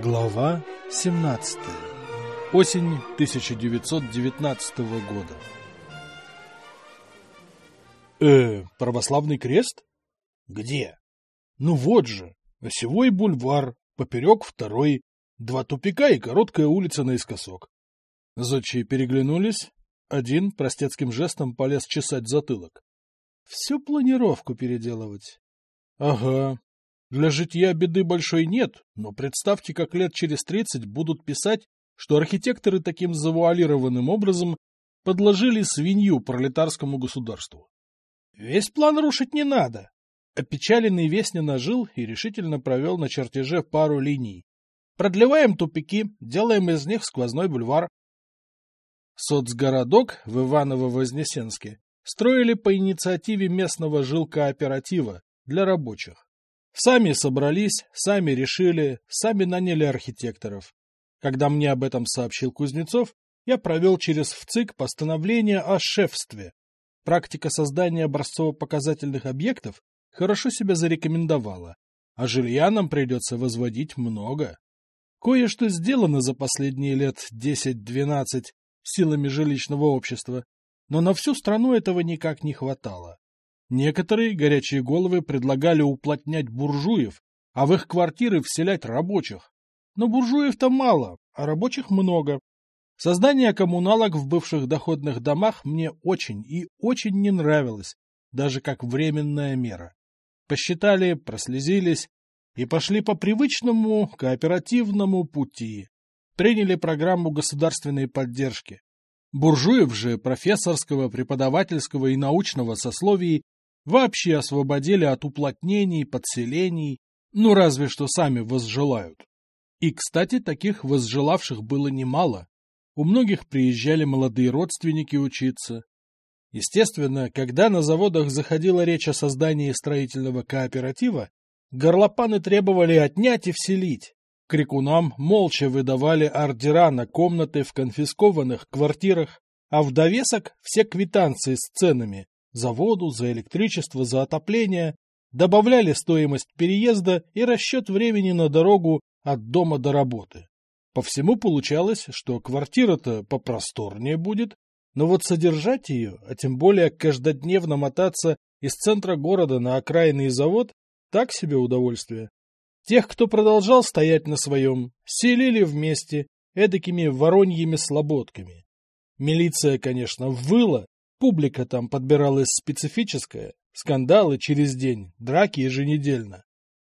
Глава 17. Осень 1919 года. Э, православный крест? Где? Ну вот же, осевой бульвар, поперек второй, два тупика и короткая улица наискосок. Зодчие переглянулись, один простецким жестом полез чесать затылок. Всю планировку переделывать. Ага, для житья беды большой нет, но представьте, как лет через тридцать будут писать, что архитекторы таким завуалированным образом подложили свинью пролетарскому государству. Весь план рушить не надо. Опечаленный Весня нажил и решительно провел на чертеже пару линий. Продлеваем тупики, делаем из них сквозной бульвар. Соцгородок в Иваново-Вознесенске строили по инициативе местного жилкооператива для рабочих. Сами собрались, сами решили, сами наняли архитекторов. Когда мне об этом сообщил Кузнецов, я провел через ВЦИК постановление о шефстве. Практика создания образцово-показательных объектов хорошо себя зарекомендовала, а жилья нам придется возводить много. Кое-что сделано за последние лет 10-12 силами жилищного общества, но на всю страну этого никак не хватало. Некоторые горячие головы предлагали уплотнять буржуев, а в их квартиры вселять рабочих. Но буржуев-то мало, а рабочих много. Создание коммуналок в бывших доходных домах мне очень и очень не нравилось, даже как временная мера. Посчитали, прослезились и пошли по привычному кооперативному пути. Приняли программу государственной поддержки. Буржуев же профессорского, преподавательского и научного сословий вообще освободили от уплотнений, подселений, ну разве что сами возжелают. И, кстати, таких возжелавших было немало. У многих приезжали молодые родственники учиться. Естественно, когда на заводах заходила речь о создании строительного кооператива, горлопаны требовали отнять и вселить. Крикунам молча выдавали ордера на комнаты в конфискованных квартирах, а в довесок все квитанции с ценами, за воду, за электричество, за отопление, добавляли стоимость переезда и расчет времени на дорогу от дома до работы. По всему получалось, что квартира-то попросторнее будет, но вот содержать ее, а тем более каждодневно мотаться из центра города на окраинный завод, так себе удовольствие. Тех, кто продолжал стоять на своем, селили вместе эдакими вороньими слободками. Милиция, конечно, выла Публика там подбиралась специфическая, скандалы через день, драки еженедельно.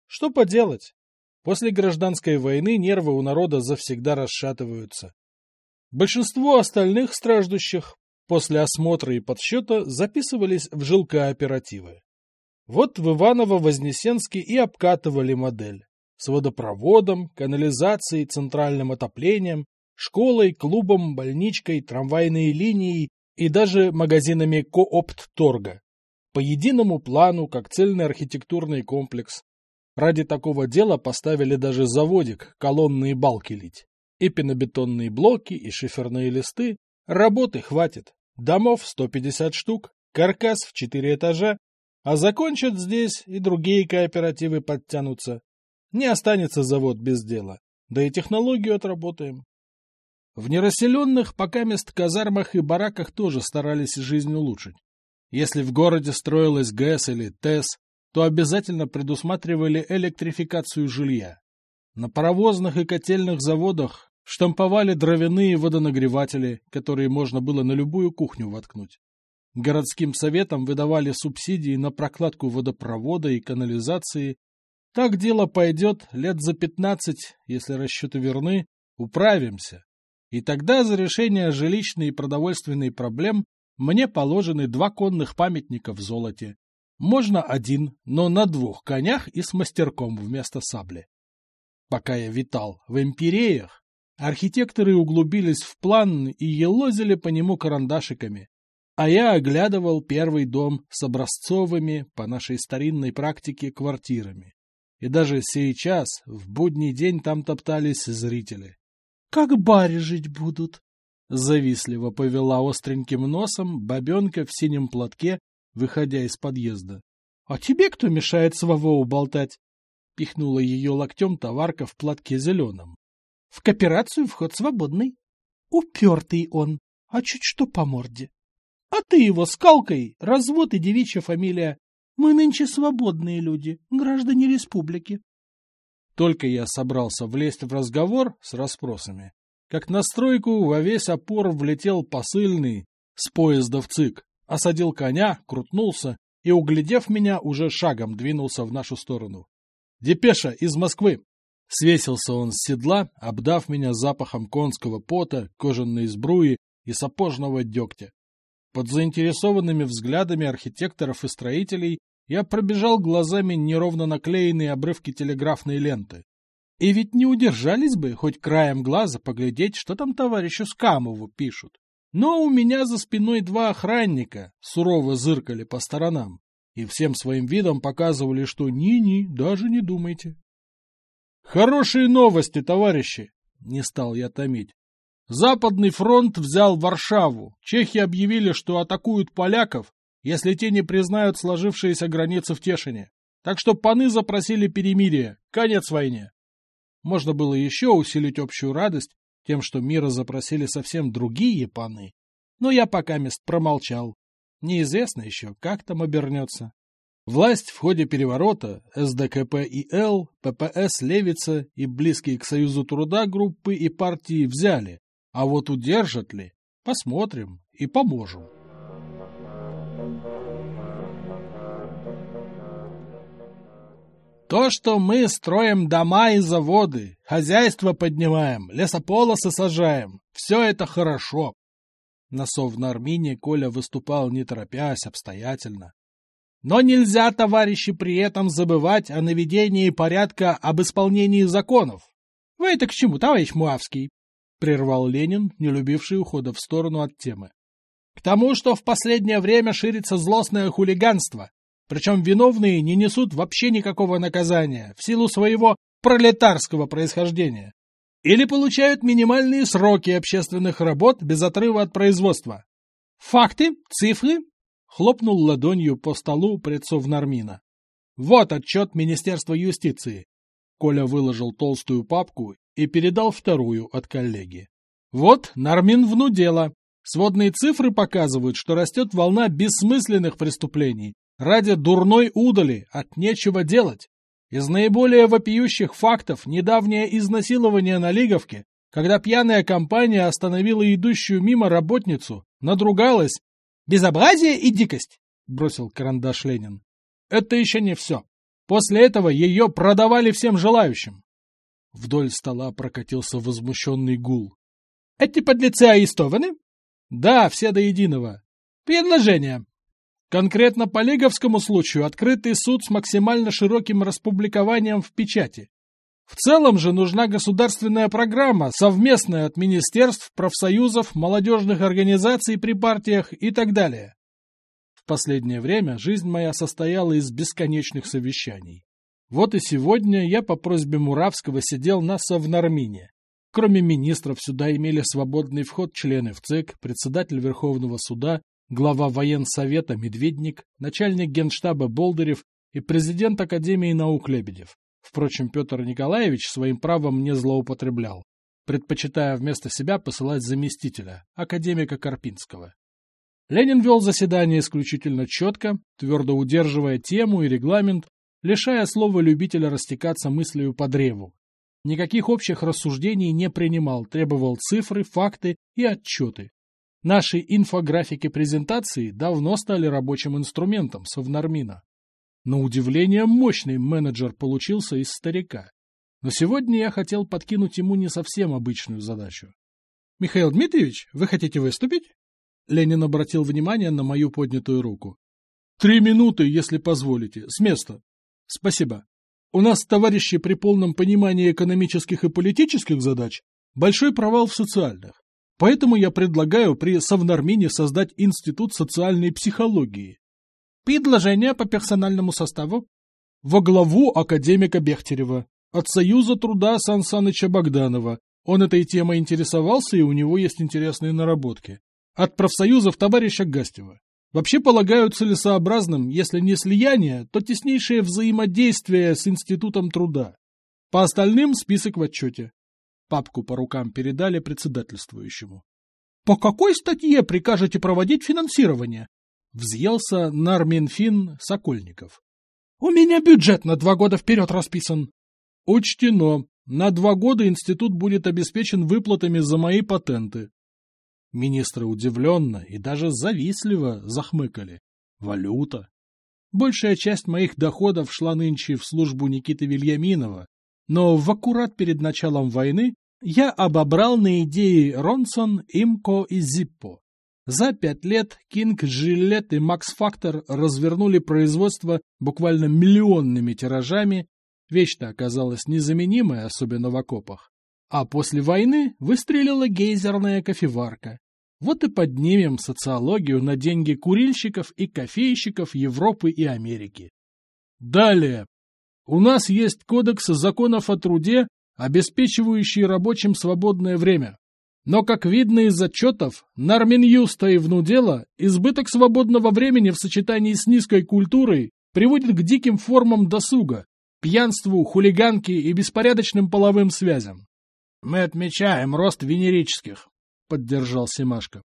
Что поделать? После гражданской войны нервы у народа завсегда расшатываются. Большинство остальных страждущих после осмотра и подсчета записывались в жилкооперативы. Вот в Иваново-Вознесенске и обкатывали модель. С водопроводом, канализацией, центральным отоплением, школой, клубом, больничкой, трамвайной линией и даже магазинами Коопт-торга. По единому плану, как цельный архитектурный комплекс. Ради такого дела поставили даже заводик колонны и балки лить. И пенобетонные блоки, и шиферные листы. Работы хватит. Домов 150 штук, каркас в 4 этажа. А закончат здесь, и другие кооперативы подтянутся. Не останется завод без дела. Да и технологию отработаем. В нерасселенных пока мест казармах и бараках тоже старались жизнь улучшить. Если в городе строилась ГЭС или ТЭС, то обязательно предусматривали электрификацию жилья. На паровозных и котельных заводах штамповали дровяные водонагреватели, которые можно было на любую кухню воткнуть. Городским советам выдавали субсидии на прокладку водопровода и канализации. Так дело пойдет лет за пятнадцать, если расчеты верны, управимся. И тогда за решение жилищной и продовольственной проблем мне положены два конных памятника в золоте. Можно один, но на двух конях и с мастерком вместо сабли. Пока я витал в империях, архитекторы углубились в план и елозили по нему карандашиками, а я оглядывал первый дом с образцовыми, по нашей старинной практике, квартирами. И даже сейчас, в будний день, там топтались зрители. Как бари жить будут? Завистливо повела остреньким носом бабенка в синем платке, выходя из подъезда. — А тебе кто мешает с Вовоу болтать? Пихнула ее локтем товарка в платке зеленом. В кооперацию вход свободный. Упертый он, а чуть что по морде. А ты его скалкой, развод и девичья фамилия. Мы нынче свободные люди, граждане республики. Только я собрался влезть в разговор с расспросами, как на стройку во весь опор влетел посыльный с поезда в ЦИК, осадил коня, крутнулся и, углядев меня, уже шагом двинулся в нашу сторону. «Депеша из Москвы!» Свесился он с седла, обдав меня запахом конского пота, кожаной сбруи и сапожного дегтя. Под заинтересованными взглядами архитекторов и строителей я пробежал глазами неровно наклеенные обрывки телеграфной ленты. И ведь не удержались бы хоть краем глаза поглядеть, что там товарищу Скамову пишут. Но у меня за спиной два охранника сурово зыркали по сторонам и всем своим видом показывали, что ни-ни, даже не думайте. Хорошие новости, товарищи! Не стал я томить. Западный фронт взял Варшаву. Чехи объявили, что атакуют поляков, если те не признают сложившиеся границы в Тешине. Так что паны запросили перемирие. Конец войне. Можно было еще усилить общую радость тем, что мира запросили совсем другие паны. Но я пока мест промолчал. Неизвестно еще, как там обернется. Власть в ходе переворота СДКП и Л, ППС Левица и близкие к Союзу труда группы и партии взяли, а вот удержат ли, посмотрим и поможем. То, что мы строим дома и заводы, хозяйство поднимаем, лесополосы сажаем, все это хорошо. На Совнармине Коля выступал не торопясь, обстоятельно. Но нельзя, товарищи, при этом забывать о наведении порядка об исполнении законов. Вы это к чему, товарищ Муавский? — прервал Ленин, не любивший ухода в сторону от темы. «К тому, что в последнее время ширится злостное хулиганство, причем виновные не несут вообще никакого наказания в силу своего пролетарского происхождения или получают минимальные сроки общественных работ без отрыва от производства. Факты, цифры?» — хлопнул ладонью по столу предцов Нармина. «Вот отчет Министерства юстиции. Коля выложил толстую папку и передал вторую от коллеги. Вот, Нармин внудела. Сводные цифры показывают, что растет волна бессмысленных преступлений ради дурной удали, от нечего делать. Из наиболее вопиющих фактов недавнее изнасилование на Лиговке, когда пьяная компания остановила идущую мимо работницу, надругалась. «Безобразие и дикость!» — бросил карандаш Ленин. «Это еще не все. После этого ее продавали всем желающим. Вдоль стола прокатился возмущенный гул. — Эти подлецы арестованы? — Да, все до единого. — Предложение. Конкретно по Лиговскому случаю открытый суд с максимально широким распубликованием в печати. В целом же нужна государственная программа, совместная от министерств, профсоюзов, молодежных организаций при партиях и так далее последнее время жизнь моя состояла из бесконечных совещаний. Вот и сегодня я по просьбе Муравского сидел на Совнармине. Кроме министров сюда имели свободный вход члены в ЦИК, председатель Верховного суда, глава военсовета Медведник, начальник генштаба Болдырев и президент Академии наук Лебедев. Впрочем, Петр Николаевич своим правом не злоупотреблял, предпочитая вместо себя посылать заместителя, академика Карпинского. Ленин вел заседание исключительно четко, твердо удерживая тему и регламент, лишая слова любителя растекаться мыслью по древу. Никаких общих рассуждений не принимал, требовал цифры, факты и отчеты. Наши инфографики презентации давно стали рабочим инструментом Совнармина. На удивление, мощный менеджер получился из старика. Но сегодня я хотел подкинуть ему не совсем обычную задачу. — Михаил Дмитриевич, вы хотите выступить? Ленин обратил внимание на мою поднятую руку. «Три минуты, если позволите, с места. Спасибо. У нас, товарищи, при полном понимании экономических и политических задач, большой провал в социальных. Поэтому я предлагаю при Совнармине создать Институт социальной психологии. Предложение по персональному составу? Во главу академика Бехтерева, от Союза труда Сан Саныча Богданова. Он этой темой интересовался, и у него есть интересные наработки от профсоюзов товарища Гастева. Вообще полагаю целесообразным, если не слияние, то теснейшее взаимодействие с Институтом труда. По остальным список в отчете. Папку по рукам передали председательствующему. — По какой статье прикажете проводить финансирование? — взъелся Нарминфин Сокольников. — У меня бюджет на два года вперед расписан. — Учтено. На два года институт будет обеспечен выплатами за мои патенты. Министры удивленно и даже завистливо захмыкали. Валюта. Большая часть моих доходов шла нынче в службу Никиты Вильяминова, но в аккурат перед началом войны я обобрал на идеи Ронсон, Имко и Зиппо. За пять лет Кинг, Джилет и Макс Фактор развернули производство буквально миллионными тиражами Вещь-то оказалась незаменимой, особенно в окопах. А после войны выстрелила гейзерная кофеварка. Вот и поднимем социологию на деньги курильщиков и кофейщиков Европы и Америки. Далее. У нас есть кодекс законов о труде, обеспечивающий рабочим свободное время. Но, как видно из отчетов, Нарминюста и Внудела, избыток свободного времени в сочетании с низкой культурой приводит к диким формам досуга, пьянству, хулиганке и беспорядочным половым связям. — Мы отмечаем рост венерических, — поддержал Семашко.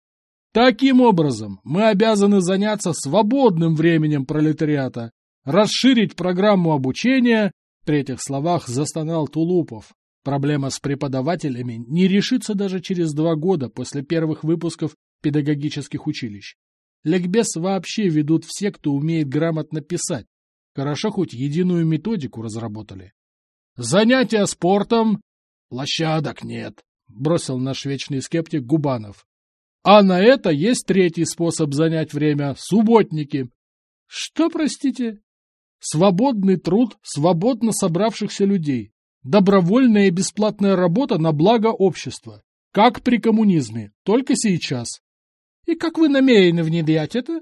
Таким образом, мы обязаны заняться свободным временем пролетариата, расширить программу обучения, при этих словах застонал Тулупов. Проблема с преподавателями не решится даже через два года после первых выпусков педагогических училищ. Ликбез вообще ведут все, кто умеет грамотно писать, Хорошо хоть единую методику разработали. Занятия спортом? Площадок нет, бросил наш вечный скептик Губанов. А на это есть третий способ занять время – субботники. Что, простите? Свободный труд свободно собравшихся людей. Добровольная и бесплатная работа на благо общества. Как при коммунизме, только сейчас. И как вы намерены внедрять это?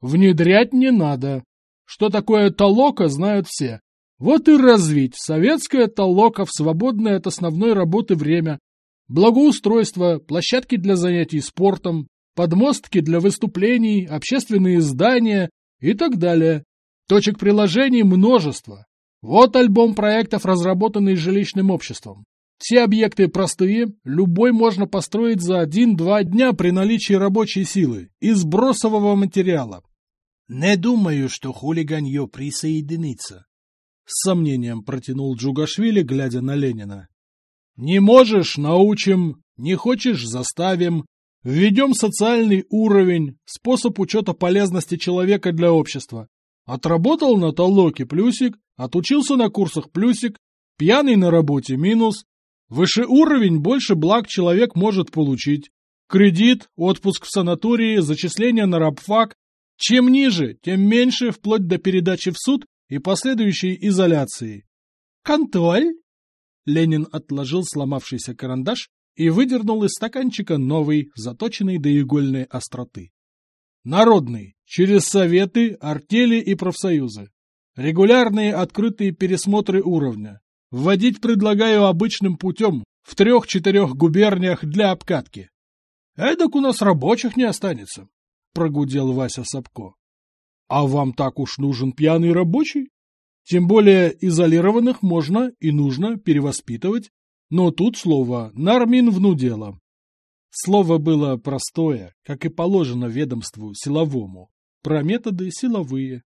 Внедрять не надо. Что такое толока, знают все. Вот и развить советское толока в свободное от основной работы время. Благоустройство, площадки для занятий спортом, подмостки для выступлений, общественные здания и так далее. Точек приложений множество. Вот альбом проектов, разработанный жилищным обществом. Все объекты простые, любой можно построить за один-два дня при наличии рабочей силы и сбросового материала. Не думаю, что хулиганье присоединится. С сомнением протянул Джугашвили, глядя на Ленина. Не можешь — научим, не хочешь — заставим. Введем социальный уровень, способ учета полезности человека для общества. Отработал на толоке плюсик, отучился на курсах плюсик, пьяный на работе минус. Выше уровень больше благ человек может получить. Кредит, отпуск в санатории, зачисление на рабфак, чем ниже, тем меньше, вплоть до передачи в суд и последующей изоляции. «Контроль?» Ленин отложил сломавшийся карандаш и выдернул из стаканчика новый, заточенный до игольной остроты. Народный, через советы, артели и профсоюзы. Регулярные открытые пересмотры уровня. Вводить предлагаю обычным путем, в трех-четырех губерниях для обкатки. Эдак у нас рабочих не останется прогудел Вася Сапко. А вам так уж нужен пьяный рабочий? Тем более изолированных можно и нужно перевоспитывать, но тут слово «нармин внудело». Слово было простое, как и положено ведомству силовому, про методы силовые.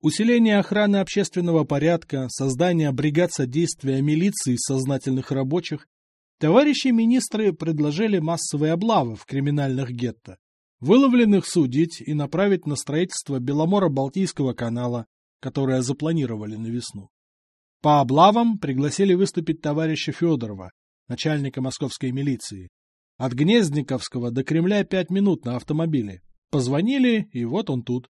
Усиление охраны общественного порядка, создание бригад содействия милиции сознательных рабочих, товарищи министры предложили массовые облавы в криминальных гетто, Выловленных судить и направить на строительство Беломора-Балтийского канала, которое запланировали на весну. По облавам пригласили выступить товарища Федорова, начальника московской милиции. От Гнездниковского до Кремля пять минут на автомобиле. Позвонили, и вот он тут.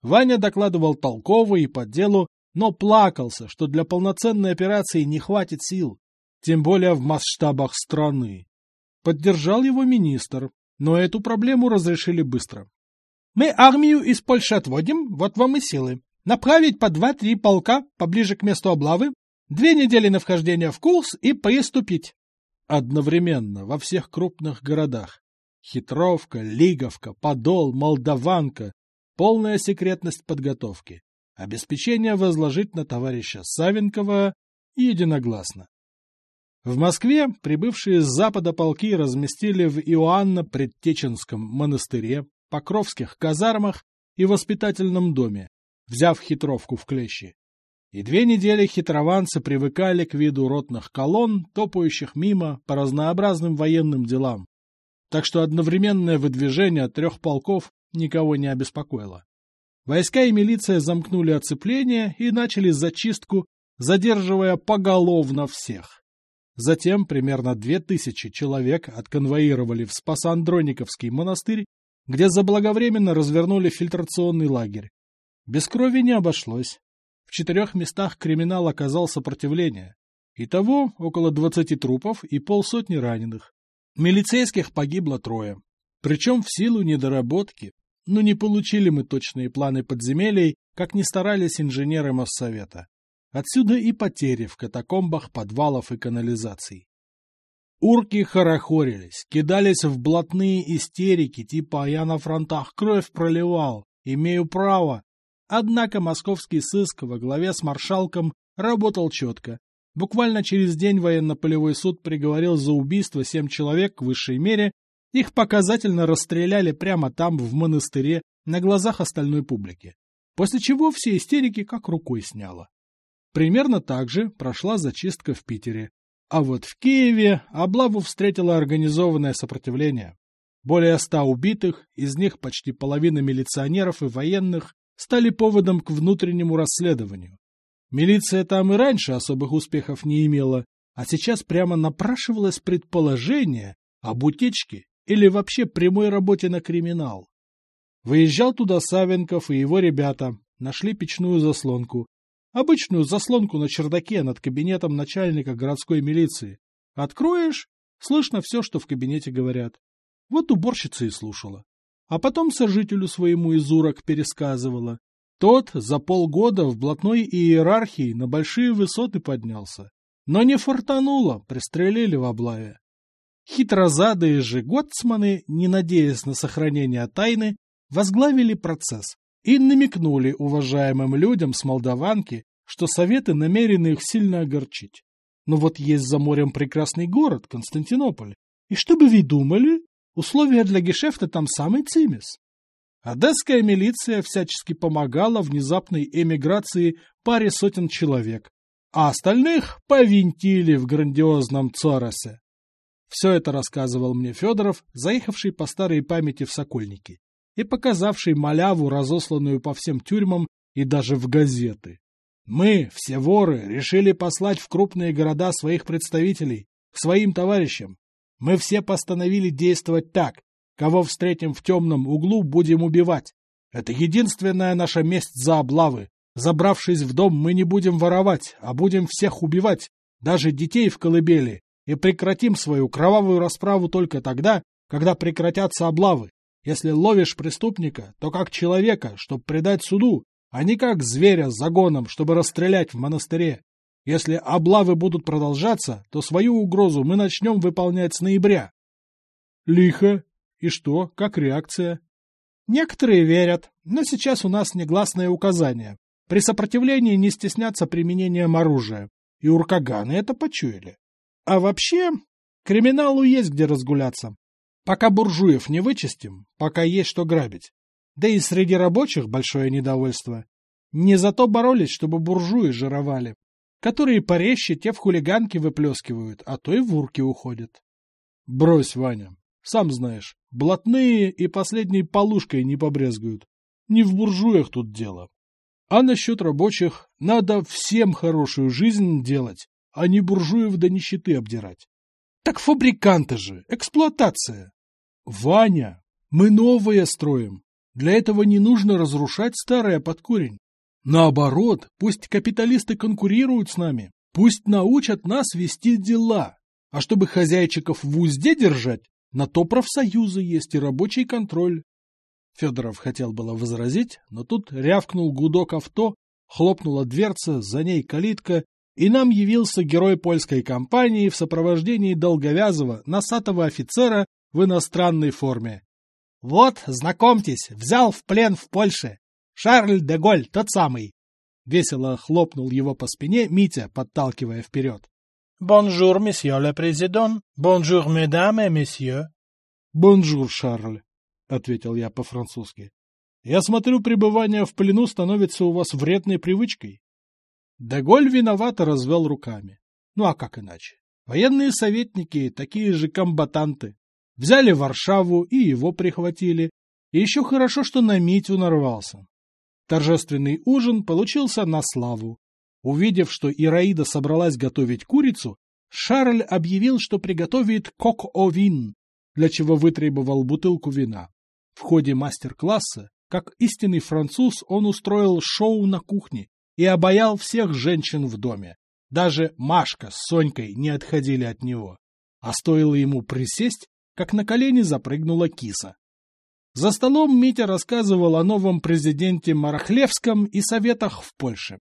Ваня докладывал толково и по делу, но плакался, что для полноценной операции не хватит сил, тем более в масштабах страны. Поддержал его министр, но эту проблему разрешили быстро. Мы армию из Польши отводим, вот вам и силы. Направить по два-три полка поближе к месту облавы, две недели на вхождение в курс и приступить. Одновременно во всех крупных городах. Хитровка, Лиговка, Подол, Молдаванка. Полная секретность подготовки. Обеспечение возложить на товарища Савенкова единогласно. В Москве прибывшие с запада полки разместили в Иоанно-Предтеченском монастыре, Покровских казармах и воспитательном доме, взяв хитровку в клещи. И две недели хитрованцы привыкали к виду ротных колонн, топающих мимо по разнообразным военным делам. Так что одновременное выдвижение трех полков никого не обеспокоило. Войска и милиция замкнули оцепление и начали зачистку, задерживая поголовно всех. Затем примерно две тысячи человек отконвоировали в Спасо-Андрониковский монастырь, где заблаговременно развернули фильтрационный лагерь. Без крови не обошлось. В четырех местах криминал оказал сопротивление. Итого около двадцати трупов и полсотни раненых. Милицейских погибло трое. Причем в силу недоработки. Но не получили мы точные планы подземелий, как не старались инженеры Моссовета. Отсюда и потери в катакомбах подвалов и канализаций. Урки хорохорились, кидались в блатные истерики, типа «я на фронтах кровь проливал, имею право». Однако московский сыск во главе с маршалком работал четко. Буквально через день военно-полевой суд приговорил за убийство семь человек в высшей мере, их показательно расстреляли прямо там, в монастыре, на глазах остальной публики. После чего все истерики как рукой сняло. Примерно так же прошла зачистка в Питере. А вот в Киеве облаву встретило организованное сопротивление. Более ста убитых, из них почти половина милиционеров и военных, стали поводом к внутреннему расследованию. Милиция там и раньше особых успехов не имела, а сейчас прямо напрашивалось предположение об утечке или вообще прямой работе на криминал. Выезжал туда Савенков и его ребята, нашли печную заслонку, Обычную заслонку на чердаке над кабинетом начальника городской милиции. Откроешь, слышно все, что в кабинете говорят. Вот уборщица и слушала. А потом сожителю своему из урок пересказывала. Тот за полгода в блатной иерархии на большие высоты поднялся. Но не фортануло, пристрелили в облаве. Хитрозадые же готсманы, не надеясь на сохранение тайны, возглавили процесс и намекнули уважаемым людям с Молдаванки, что советы намерены их сильно огорчить. Но вот есть за морем прекрасный город, Константинополь, и что бы вы думали, условия для гешефта там самый цимис. Одесская милиция всячески помогала внезапной эмиграции паре сотен человек, а остальных повинтили в грандиозном Цоросе. Все это рассказывал мне Федоров, заехавший по старой памяти в Сокольники и показавший маляву, разосланную по всем тюрьмам и даже в газеты. Мы, все воры, решили послать в крупные города своих представителей, к своим товарищам. Мы все постановили действовать так. Кого встретим в темном углу, будем убивать. Это единственная наша месть за облавы. Забравшись в дом, мы не будем воровать, а будем всех убивать, даже детей в колыбели, и прекратим свою кровавую расправу только тогда, когда прекратятся облавы. Если ловишь преступника, то как человека, чтобы предать суду, а не как зверя с загоном, чтобы расстрелять в монастыре. Если облавы будут продолжаться, то свою угрозу мы начнем выполнять с ноября. Лихо. И что, как реакция? Некоторые верят, но сейчас у нас негласное указание. При сопротивлении не стесняться применением оружия. И уркаганы это почуяли. А вообще, криминалу есть где разгуляться. Пока буржуев не вычистим, пока есть что грабить. Да и среди рабочих большое недовольство. Не зато боролись, чтобы буржуи жировали, которые порезче те в хулиганки выплескивают, а то и в урки уходят. Брось, Ваня, сам знаешь, блатные и последней полушкой не побрезгуют. Не в буржуях тут дело. А насчет рабочих надо всем хорошую жизнь делать, а не буржуев до нищеты обдирать. Так фабриканты же, эксплуатация. Ваня, мы новое строим. Для этого не нужно разрушать старое под корень. Наоборот, пусть капиталисты конкурируют с нами, пусть научат нас вести дела. А чтобы хозяйчиков в узде держать, на то профсоюзы есть и рабочий контроль. Федоров хотел было возразить, но тут рявкнул гудок авто, хлопнула дверца, за ней калитка, и нам явился герой польской компании в сопровождении долговязого, носатого офицера в иностранной форме. «Вот, знакомьтесь, взял в плен в Польше. Шарль де Голь, тот самый!» Весело хлопнул его по спине Митя, подталкивая вперед. Bonjour, monsieur le président. Bonjour, mesdames et messieurs. Bonjour, Шарль, — ответил я по-французски. Я смотрю, пребывание в плену становится у вас вредной привычкой. де Голль виновато развел руками. Ну а как иначе? Военные советники, такие же комбатанты. Взяли Варшаву и его прихватили. И еще хорошо, что на Митю нарвался. Торжественный ужин получился на славу. Увидев, что Ираида собралась готовить курицу, Шарль объявил, что приготовит кок-о-вин, для чего вытребовал бутылку вина. В ходе мастер-класса, как истинный француз, он устроил шоу на кухне и обаял всех женщин в доме. Даже Машка с Сонькой не отходили от него. А стоило ему присесть, как на колени запрыгнула киса. За столом Митя рассказывал о новом президенте Марахлевском и советах в Польше.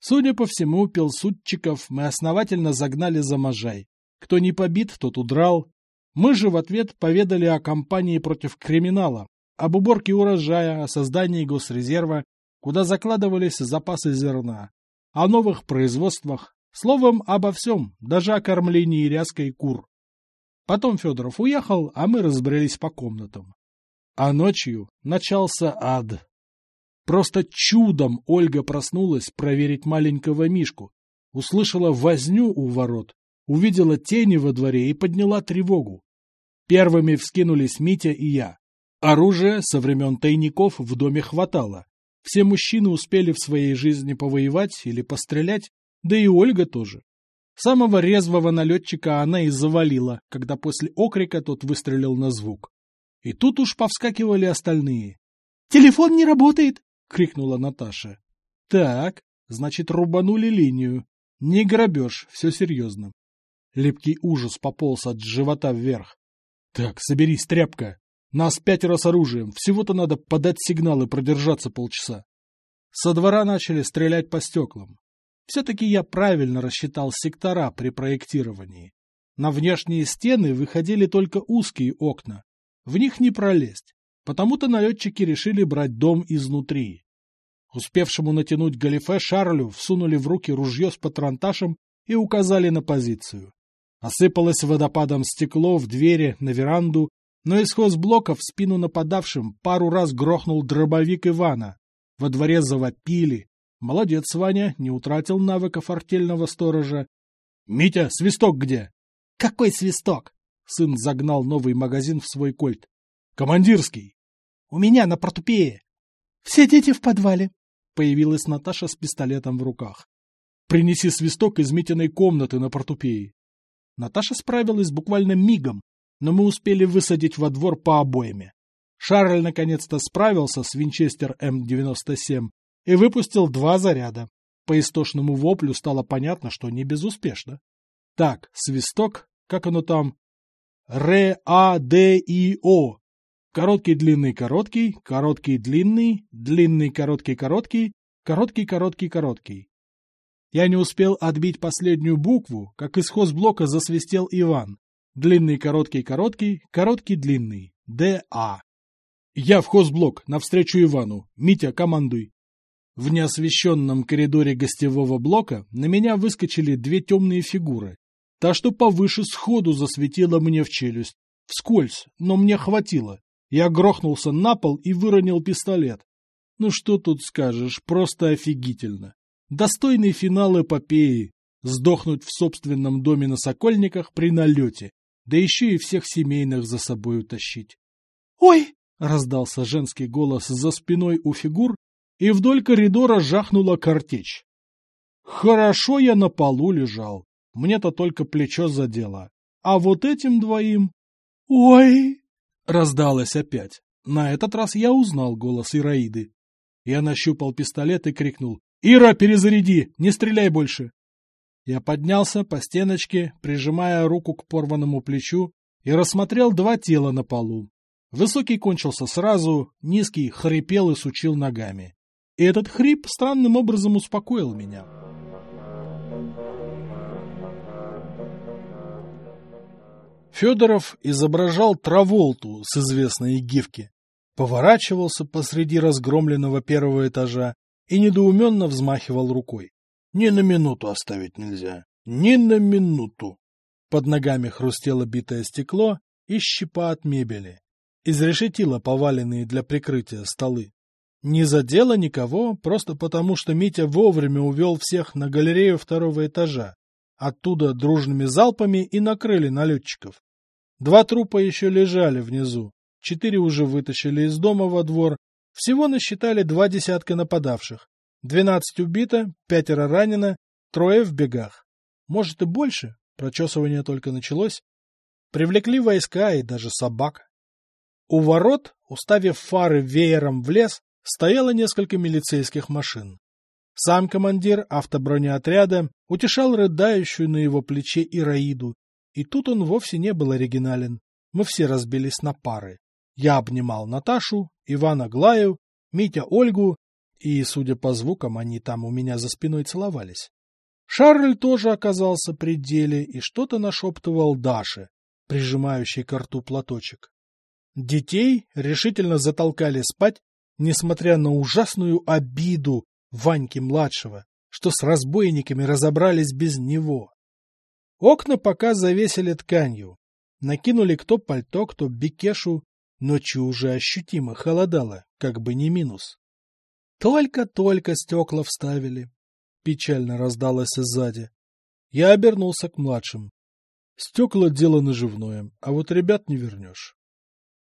Судя по всему, пилсудчиков мы основательно загнали за Можай. Кто не побит, тот удрал. Мы же в ответ поведали о кампании против криминала, об уборке урожая, о создании госрезерва, куда закладывались запасы зерна, о новых производствах, словом, обо всем, даже о кормлении ряской кур. Потом Федоров уехал, а мы разбрелись по комнатам. А ночью начался ад. Просто чудом Ольга проснулась проверить маленького Мишку, услышала возню у ворот, увидела тени во дворе и подняла тревогу. Первыми вскинулись Митя и я. Оружия со времен тайников в доме хватало. Все мужчины успели в своей жизни повоевать или пострелять, да и Ольга тоже. Самого резвого налетчика она и завалила, когда после окрика тот выстрелил на звук. И тут уж повскакивали остальные. «Телефон не работает!» — крикнула Наташа. «Так, значит, рубанули линию. Не грабеж, все серьезно». Липкий ужас пополз от живота вверх. «Так, соберись, тряпка!» Нас пятеро с оружием, всего-то надо подать сигнал и продержаться полчаса. Со двора начали стрелять по стеклам. Все-таки я правильно рассчитал сектора при проектировании. На внешние стены выходили только узкие окна. В них не пролезть, потому-то налетчики решили брать дом изнутри. Успевшему натянуть галифе Шарлю всунули в руки ружье с патронташем и указали на позицию. Осыпалось водопадом стекло в двери, на веранду но из хозблока в спину нападавшим пару раз грохнул дробовик Ивана. Во дворе завопили. Молодец, Ваня, не утратил навыков артельного сторожа. — Митя, свисток где? — Какой свисток? Сын загнал новый магазин в свой кольт. — Командирский. — У меня на портупее. — Все дети в подвале. Появилась Наташа с пистолетом в руках. — Принеси свисток из Митиной комнаты на портупее. Наташа справилась буквально мигом, но мы успели высадить во двор по обоями. Шарль наконец-то справился с Винчестер М-97 и выпустил два заряда. По истошному воплю стало понятно, что не безуспешно. Так, свисток, как оно там? Р-А-Д-И-О. Короткий, длинный, короткий, короткий, длинный, длинный, короткий, короткий, короткий, короткий, короткий. Я не успел отбить последнюю букву, как из хозблока засвистел Иван. Длинный, короткий, короткий, короткий, длинный. Д.А. Я в хозблок, навстречу Ивану. Митя, командуй. В неосвещенном коридоре гостевого блока на меня выскочили две темные фигуры. Та, что повыше сходу засветила мне в челюсть. Вскользь, но мне хватило. Я грохнулся на пол и выронил пистолет. Ну что тут скажешь, просто офигительно. Достойный финал эпопеи. Сдохнуть в собственном доме на Сокольниках при налете да еще и всех семейных за собой утащить. «Ой!» — раздался женский голос за спиной у фигур, и вдоль коридора жахнула картечь. Хорошо я на полу лежал, мне-то только плечо задело, а вот этим двоим... «Ой!» — раздалось опять. На этот раз я узнал голос Ираиды. Я нащупал пистолет и крикнул «Ира, перезаряди! Не стреляй больше!» Я поднялся по стеночке, прижимая руку к порванному плечу, и рассмотрел два тела на полу. Высокий кончился сразу, низкий хрипел и сучил ногами. И этот хрип странным образом успокоил меня. Федоров изображал Траволту с известной гифки. Поворачивался посреди разгромленного первого этажа и недоуменно взмахивал рукой. Ни на минуту оставить нельзя. Ни на минуту. Под ногами хрустело битое стекло и щепа от мебели. Изрешетило поваленные для прикрытия столы. Не задело никого, просто потому, что Митя вовремя увел всех на галерею второго этажа. Оттуда дружными залпами и накрыли налетчиков. Два трупа еще лежали внизу, четыре уже вытащили из дома во двор, всего насчитали два десятка нападавших. Двенадцать убито, пятеро ранено, трое в бегах. Может и больше, прочесывание только началось. Привлекли войска и даже собак. У ворот, уставив фары веером в лес, стояло несколько милицейских машин. Сам командир автобронеотряда утешал рыдающую на его плече Ираиду, и тут он вовсе не был оригинален. Мы все разбились на пары. Я обнимал Наташу, Ивана Глаю, Митя Ольгу, и, судя по звукам, они там у меня за спиной целовались. Шарль тоже оказался при деле и что-то нашептывал Даше, прижимающей к рту платочек. Детей решительно затолкали спать, несмотря на ужасную обиду Ваньки-младшего, что с разбойниками разобрались без него. Окна пока завесили тканью. Накинули кто пальто, кто бикешу. Ночью уже ощутимо холодало, как бы не минус. Только-только стекла вставили. Печально раздалось сзади. Я обернулся к младшим. Стекла — дело наживное, а вот ребят не вернешь.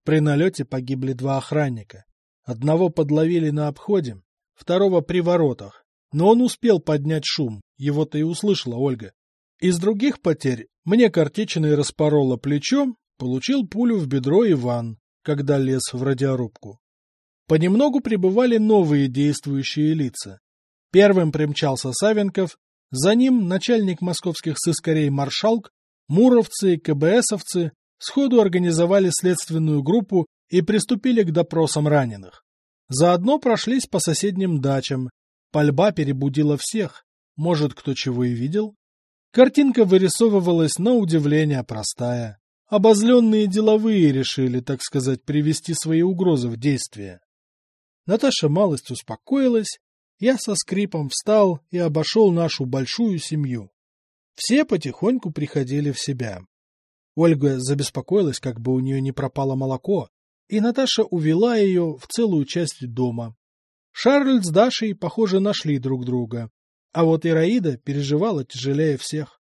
При налете погибли два охранника. Одного подловили на обходе, второго при воротах. Но он успел поднять шум, его-то и услышала Ольга. Из других потерь мне картечиной распороло плечо, получил пулю в бедро Иван, когда лез в радиорубку. Понемногу прибывали новые действующие лица. Первым примчался Савенков, за ним начальник московских сыскарей Маршалк, муровцы и КБСовцы сходу организовали следственную группу и приступили к допросам раненых. Заодно прошлись по соседним дачам. Пальба перебудила всех. Может, кто чего и видел? Картинка вырисовывалась на удивление простая. Обозленные деловые решили, так сказать, привести свои угрозы в действие. Наташа малость успокоилась, я со скрипом встал и обошел нашу большую семью. Все потихоньку приходили в себя. Ольга забеспокоилась, как бы у нее не пропало молоко, и Наташа увела ее в целую часть дома. Шарль с Дашей, похоже, нашли друг друга. А вот Ираида переживала тяжелее всех.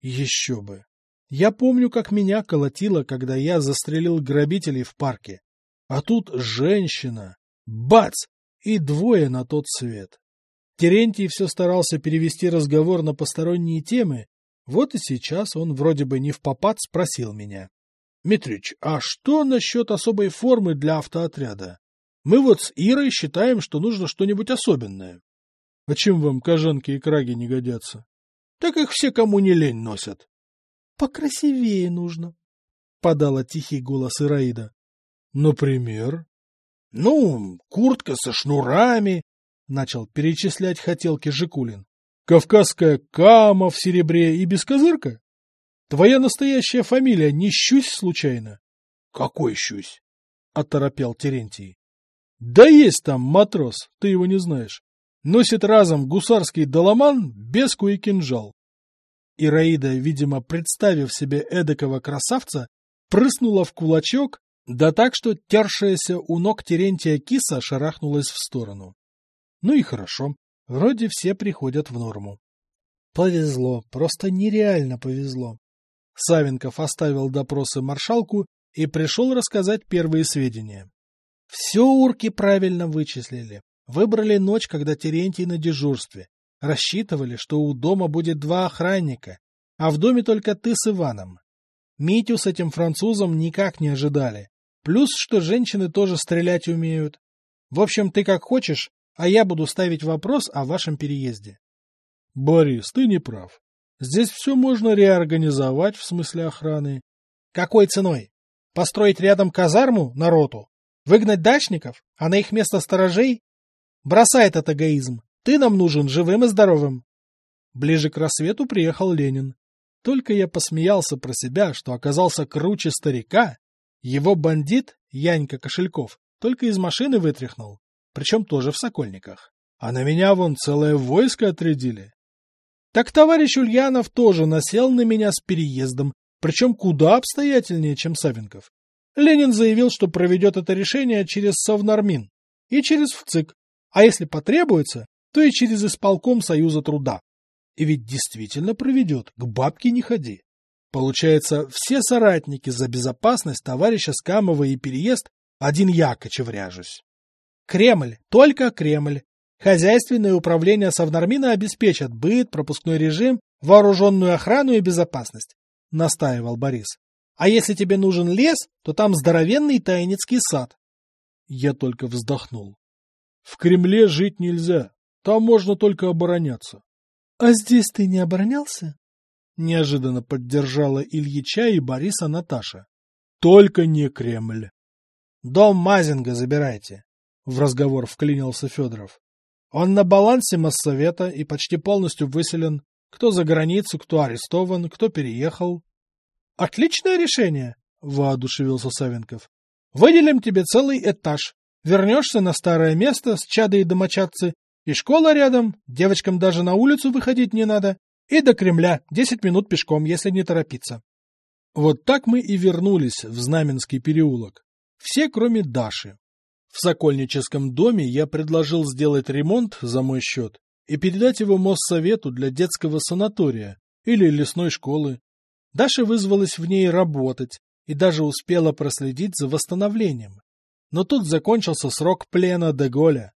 Еще бы. Я помню, как меня колотило, когда я застрелил грабителей в парке. А тут женщина. Бац! И двое на тот свет. Терентий все старался перевести разговор на посторонние темы. Вот и сейчас он вроде бы не в попад спросил меня. — Митрич, а что насчет особой формы для автоотряда? Мы вот с Ирой считаем, что нужно что-нибудь особенное. — А чем вам кожанки и краги не годятся? — Так их все, кому не лень, носят. — Покрасивее нужно, — подала тихий голос Ираида. — Например? — Ну, куртка со шнурами, — начал перечислять хотелки Жикулин. — Кавказская кама в серебре и без козырка? Твоя настоящая фамилия не Щусь случайно? — Какой Щусь? — оторопел Терентий. — Да есть там матрос, ты его не знаешь носит разом гусарский доломан, беску и кинжал. Ираида, видимо, представив себе эдакого красавца, прыснула в кулачок, да так, что тершаяся у ног Терентия киса шарахнулась в сторону. Ну и хорошо, вроде все приходят в норму. Повезло, просто нереально повезло. Савенков оставил допросы маршалку и пришел рассказать первые сведения. Все урки правильно вычислили. Выбрали ночь, когда Терентий на дежурстве. Рассчитывали, что у дома будет два охранника, а в доме только ты с Иваном. Митю с этим французом никак не ожидали. Плюс, что женщины тоже стрелять умеют. В общем, ты как хочешь, а я буду ставить вопрос о вашем переезде. Борис, ты не прав. Здесь все можно реорганизовать в смысле охраны. Какой ценой? Построить рядом казарму на роту? Выгнать дачников, а на их место сторожей? Бросай этот эгоизм. Ты нам нужен живым и здоровым. Ближе к рассвету приехал Ленин. Только я посмеялся про себя, что оказался круче старика. Его бандит, Янька Кошельков, только из машины вытряхнул, причем тоже в Сокольниках. А на меня вон целое войско отрядили. Так товарищ Ульянов тоже насел на меня с переездом, причем куда обстоятельнее, чем Савенков. Ленин заявил, что проведет это решение через Совнармин и через ВЦИК, а если потребуется, то и через исполком Союза труда. И ведь действительно проведет, к бабке не ходи. Получается, все соратники за безопасность товарища Скамова и переезд, один я кочевряжусь. Кремль, только Кремль. Хозяйственное управление Совнармина обеспечат быт, пропускной режим, вооруженную охрану и безопасность, — настаивал Борис. А если тебе нужен лес, то там здоровенный тайницкий сад. Я только вздохнул. В Кремле жить нельзя, там можно только обороняться. — А здесь ты не оборонялся? — неожиданно поддержала Ильича и Бориса Наташа. — Только не Кремль. — Дом Мазинга забирайте, — в разговор вклинился Федоров. Он на балансе Моссовета и почти полностью выселен. Кто за границу, кто арестован, кто переехал. — Отличное решение, — воодушевился Савенков. — Выделим тебе целый этаж. Вернешься на старое место с чадой и домочадцы, и школа рядом, девочкам даже на улицу выходить не надо, и до Кремля десять минут пешком, если не торопиться. Вот так мы и вернулись в Знаменский переулок. Все, кроме Даши. В Сокольническом доме я предложил сделать ремонт за мой счет и передать его Моссовету для детского санатория или лесной школы. Даша вызвалась в ней работать и даже успела проследить за восстановлением. Но тут закончился срок плена Деголя.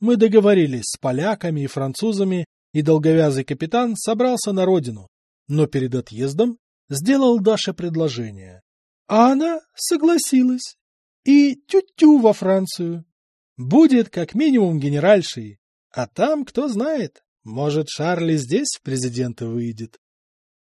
Мы договорились с поляками и французами, и долговязый капитан собрался на родину, но перед отъездом сделал Даше предложение. А она согласилась и тю-тю во Францию. Будет как минимум генеральшей, а там, кто знает, может, Шарли здесь в президенты выйдет.